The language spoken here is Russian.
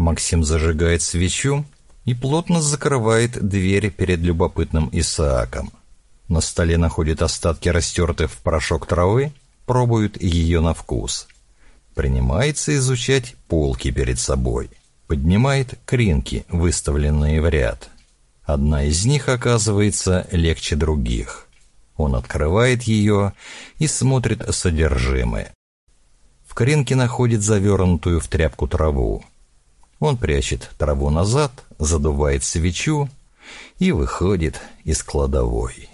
Максим зажигает свечу и плотно закрывает дверь перед любопытным Исааком. На столе находит остатки растертых в порошок травы, пробует ее на вкус. Принимается изучать полки перед собой. Поднимает кринки, выставленные в ряд. Одна из них оказывается легче других. Он открывает ее и смотрит содержимое. В кринке находит завернутую в тряпку траву. Он прячет траву назад, задувает свечу и выходит из кладовой.